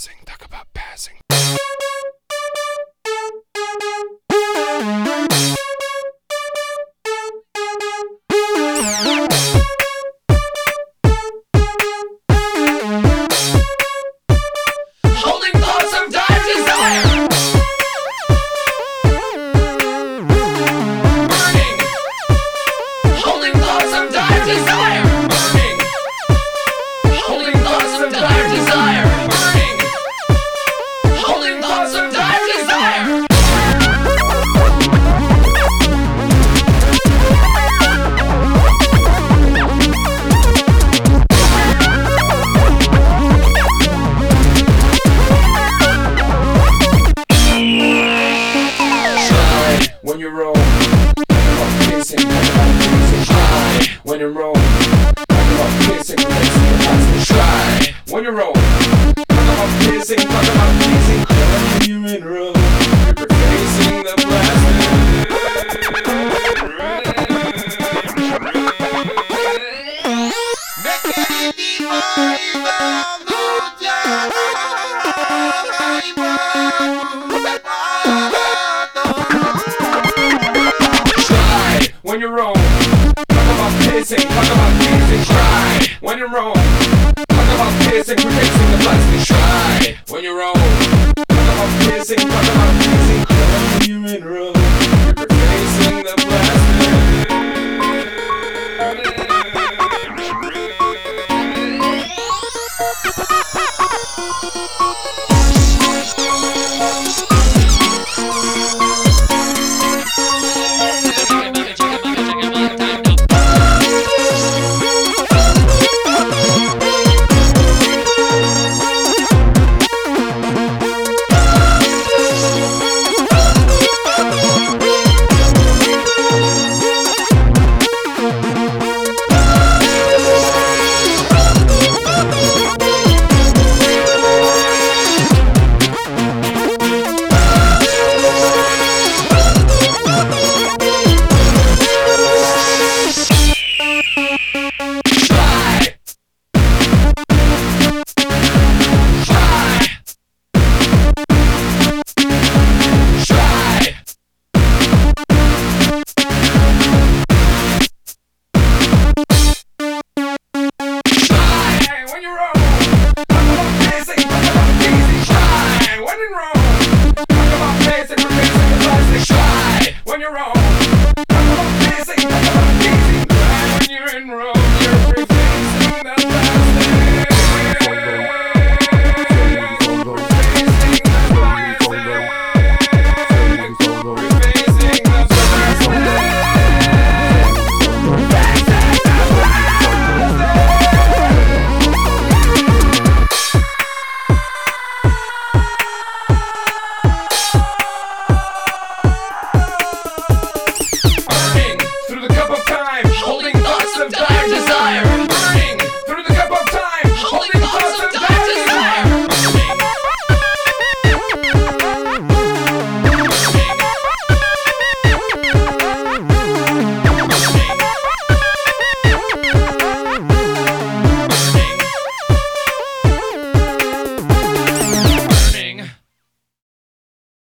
passing. Talk about passing. When you roll. Talk about kissing. Talk about you're in roll. You're when you roll. Talk about kissing. Talk about when you roll. Talk about kissing. We're facing the plastic. Try when you roll. Talk about kissing. Talk about kissing. on your own.